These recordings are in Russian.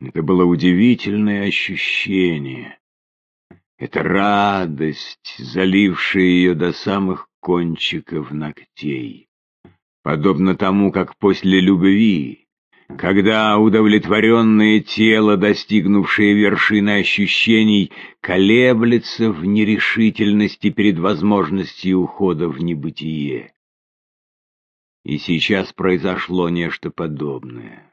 Это было удивительное ощущение. Это радость, залившая ее до самых кончиков ногтей. Подобно тому, как после любви, когда удовлетворенное тело, достигнувшее вершины ощущений, колеблется в нерешительности перед возможностью ухода в небытие. И сейчас произошло нечто подобное.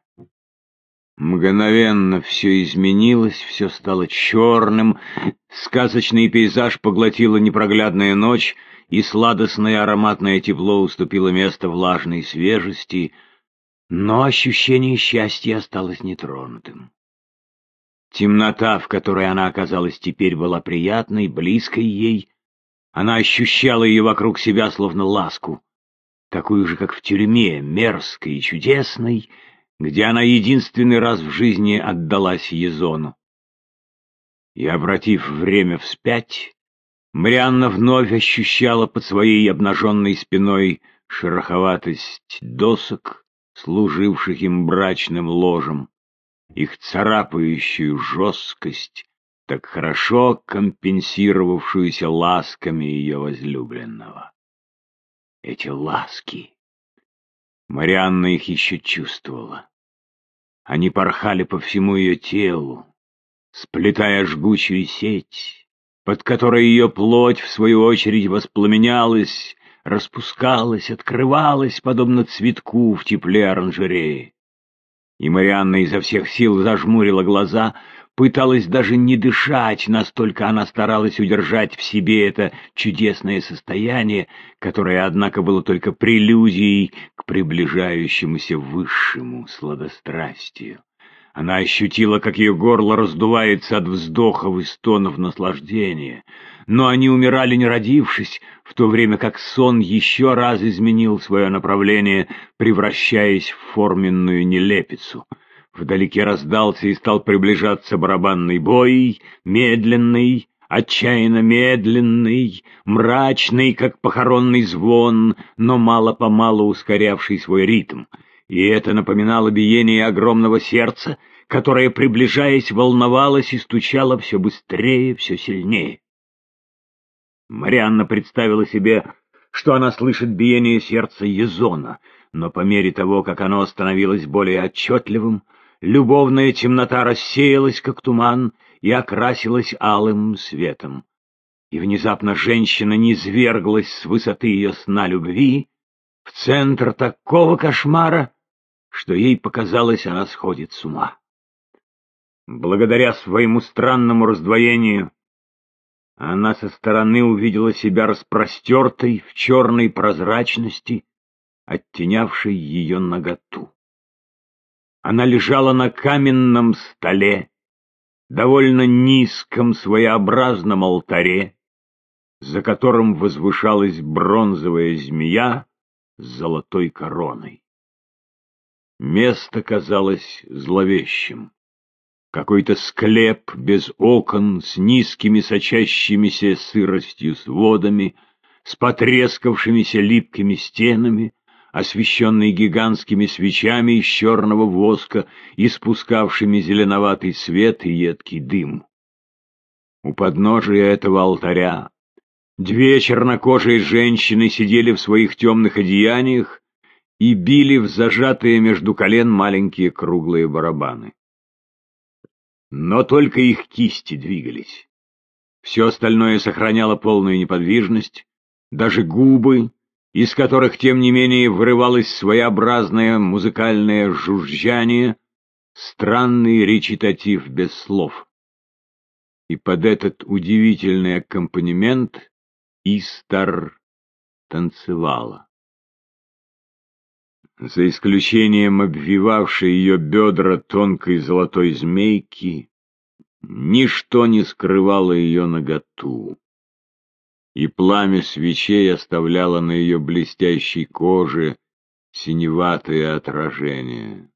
Мгновенно все изменилось, все стало черным, сказочный пейзаж поглотила непроглядная ночь, и сладостное ароматное тепло уступило место влажной свежести, но ощущение счастья осталось нетронутым. Темнота, в которой она оказалась теперь, была приятной, близкой ей. Она ощущала ее вокруг себя, словно ласку такую же, как в тюрьме, мерзкой и чудесной, где она единственный раз в жизни отдалась Езону. И, обратив время вспять, Марианна вновь ощущала под своей обнаженной спиной шероховатость досок, служивших им брачным ложем, их царапающую жесткость, так хорошо компенсировавшуюся ласками ее возлюбленного эти ласки. Марианна их еще чувствовала. Они порхали по всему ее телу, сплетая жгучую сеть, под которой ее плоть, в свою очередь, воспламенялась, распускалась, открывалась, подобно цветку в тепле оранжереи. И Марианна изо всех сил зажмурила глаза, пыталась даже не дышать, настолько она старалась удержать в себе это чудесное состояние, которое, однако, было только прелюдией приближающемуся высшему сладострастию. Она ощутила, как ее горло раздувается от вздохов и стонов наслаждения, но они умирали не родившись, в то время как сон еще раз изменил свое направление, превращаясь в форменную нелепицу — Вдалеке раздался и стал приближаться барабанный бой, медленный, отчаянно медленный, мрачный, как похоронный звон, но мало-помалу ускорявший свой ритм. И это напоминало биение огромного сердца, которое, приближаясь, волновалось и стучало все быстрее, все сильнее. Марианна представила себе, что она слышит биение сердца Езона, но по мере того, как оно становилось более отчетливым, Любовная темнота рассеялась, как туман, и окрасилась алым светом. И внезапно женщина низверглась с высоты ее сна любви в центр такого кошмара, что ей показалось, она сходит с ума. Благодаря своему странному раздвоению она со стороны увидела себя распростертой в черной прозрачности, оттенявшей ее наготу. Она лежала на каменном столе, довольно низком своеобразном алтаре, за которым возвышалась бронзовая змея с золотой короной. Место казалось зловещим. Какой-то склеп без окон, с низкими сочащимися сыростью сводами, с потрескавшимися липкими стенами, освещенный гигантскими свечами из черного воска, испускавшими зеленоватый свет и едкий дым. У подножия этого алтаря две чернокожие женщины сидели в своих темных одеяниях и били в зажатые между колен маленькие круглые барабаны. Но только их кисти двигались. Все остальное сохраняло полную неподвижность, даже губы, из которых, тем не менее, вырывалось своеобразное музыкальное жужжание, странный речитатив без слов. И под этот удивительный аккомпанемент Истар танцевала. За исключением обвивавшей ее бедра тонкой золотой змейки, ничто не скрывало ее наготу и пламя свечей оставляло на ее блестящей коже синеватое отражение.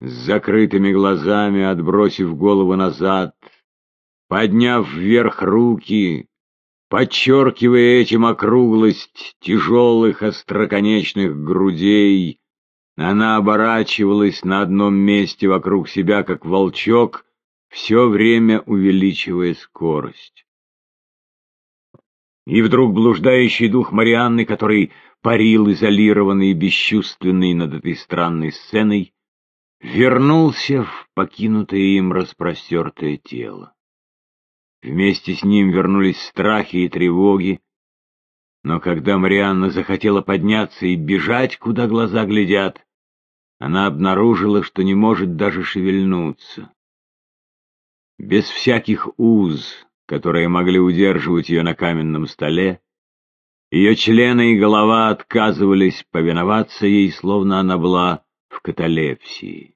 С закрытыми глазами, отбросив голову назад, подняв вверх руки, подчеркивая этим округлость тяжелых остроконечных грудей, Она оборачивалась на одном месте вокруг себя, как волчок, все время увеличивая скорость. И вдруг блуждающий дух Марианны, который парил изолированный и бесчувственный над этой странной сценой, вернулся в покинутое им распростертое тело. Вместе с ним вернулись страхи и тревоги, но когда Марианна захотела подняться и бежать, куда глаза глядят, она обнаружила, что не может даже шевельнуться. Без всяких уз, которые могли удерживать ее на каменном столе, ее члены и голова отказывались повиноваться ей, словно она была в каталепсии.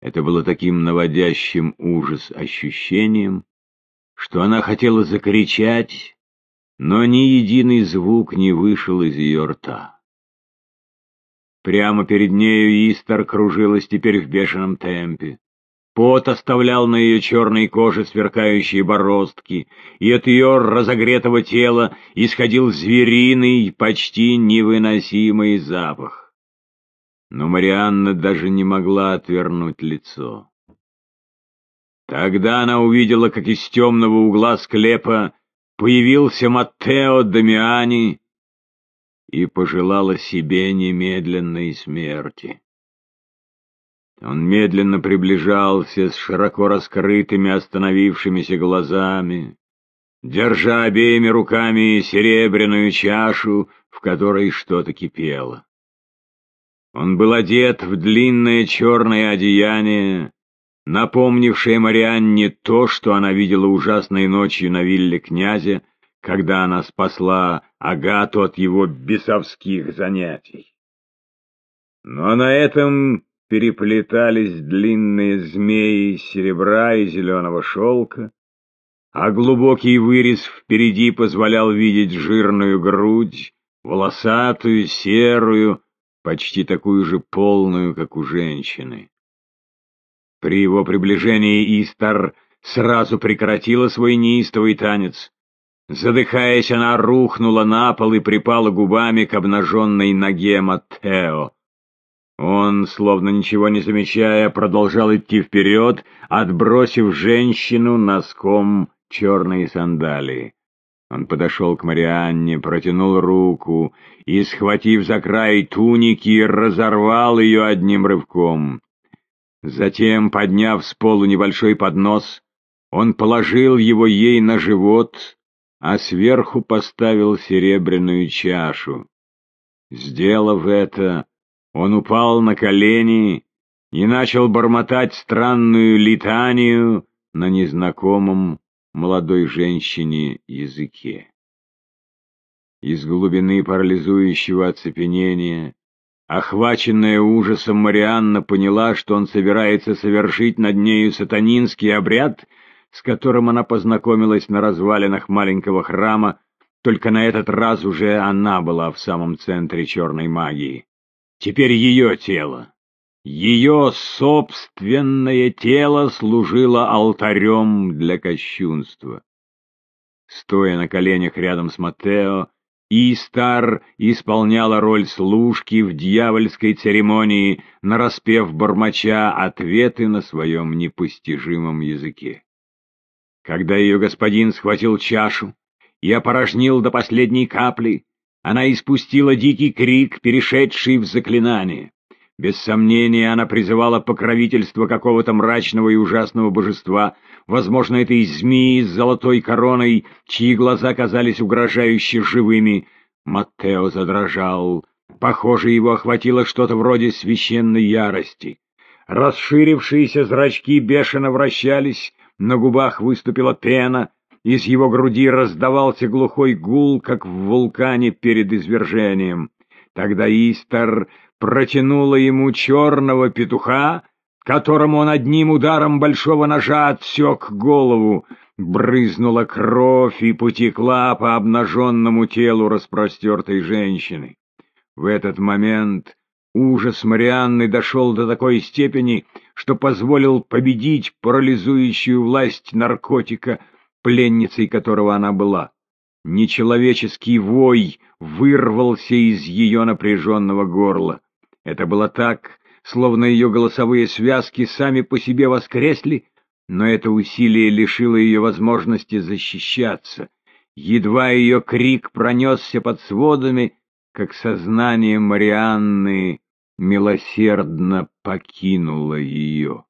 Это было таким наводящим ужас ощущением, что она хотела закричать, но ни единый звук не вышел из ее рта. Прямо перед нею Истер кружилась теперь в бешеном темпе. Пот оставлял на ее черной коже сверкающие бороздки, и от ее разогретого тела исходил звериный, почти невыносимый запах. Но Марианна даже не могла отвернуть лицо. Тогда она увидела, как из темного угла склепа появился Маттео Дамиани и пожелала себе немедленной смерти. Он медленно приближался с широко раскрытыми остановившимися глазами, держа обеими руками серебряную чашу, в которой что-то кипело. Он был одет в длинное черное одеяние, напомнившее Марианне то, что она видела ужасной ночью на вилле князя, когда она спасла Агату от его бесовских занятий. Но на этом переплетались длинные змеи серебра и зеленого шелка, а глубокий вырез впереди позволял видеть жирную грудь, волосатую, серую, почти такую же полную, как у женщины. При его приближении Истар сразу прекратила свой неистовый танец. Задыхаясь, она рухнула на пол и припала губами к обнаженной ноге Маттео. Он, словно ничего не замечая, продолжал идти вперед, отбросив женщину носком черные сандалии. Он подошел к Марианне, протянул руку и, схватив за край туники, разорвал ее одним рывком. Затем, подняв с полу небольшой поднос, он положил его ей на живот, а сверху поставил серебряную чашу. Сделав это, он упал на колени и начал бормотать странную литанию на незнакомом молодой женщине языке. Из глубины парализующего оцепенения Охваченная ужасом Марианна поняла, что он собирается совершить над нею сатанинский обряд, с которым она познакомилась на развалинах маленького храма, только на этот раз уже она была в самом центре черной магии. Теперь ее тело, ее собственное тело служило алтарем для кощунства. Стоя на коленях рядом с Матео, Истар исполняла роль служки в дьявольской церемонии, нараспев бормоча ответы на своем непостижимом языке. Когда ее господин схватил чашу и опорожнил до последней капли, она испустила дикий крик, перешедший в заклинание. Без сомнения, она призывала покровительство какого-то мрачного и ужасного божества, возможно, этой змеи с золотой короной, чьи глаза казались угрожающе живыми. Маттео задрожал. Похоже, его охватило что-то вроде священной ярости. Расширившиеся зрачки бешено вращались, на губах выступила пена, из его груди раздавался глухой гул, как в вулкане перед извержением. Тогда Истер протянула ему черного петуха, которому он одним ударом большого ножа отсек голову, брызнула кровь и потекла по обнаженному телу распростертой женщины. В этот момент ужас Марианны дошел до такой степени, что позволил победить парализующую власть наркотика, пленницей которого она была. Нечеловеческий вой вырвался из ее напряженного горла. Это было так, словно ее голосовые связки сами по себе воскресли, но это усилие лишило ее возможности защищаться. Едва ее крик пронесся под сводами, как сознание Марианны милосердно покинуло ее.